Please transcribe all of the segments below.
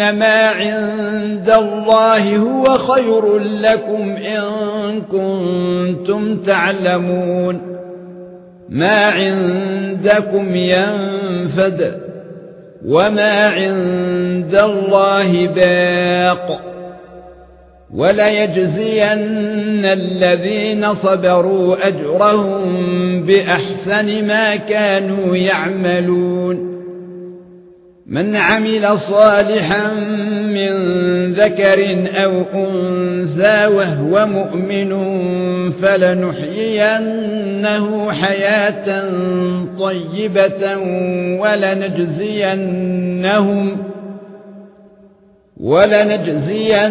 انما عند الله هو خير لكم ان كنتم تعلمون ما عندكم ينفد وما عند الله باق ولا يجزين الذين صبروا اجرهم باحسن ما كانوا يعملون من عمل صالحا من ذكر أو أنثى وهو مؤمن فلنحيينه حياة طيبة ولنجزينهم ولنجزينهم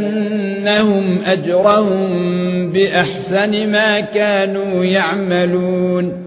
أجرهم بأحسن ما كانوا يعملون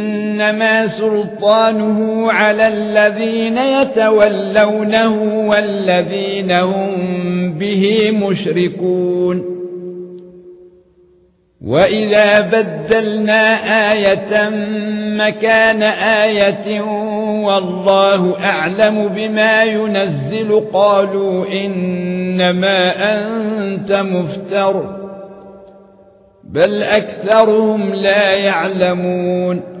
إنما سلطانه على الذين يتولونه والذين هم به مشركون. وإذا بدلنا آية مكان آية والله أعلم بما ينزل قالوا إنما أنت مفتر بل أكثرهم لا يعلمون.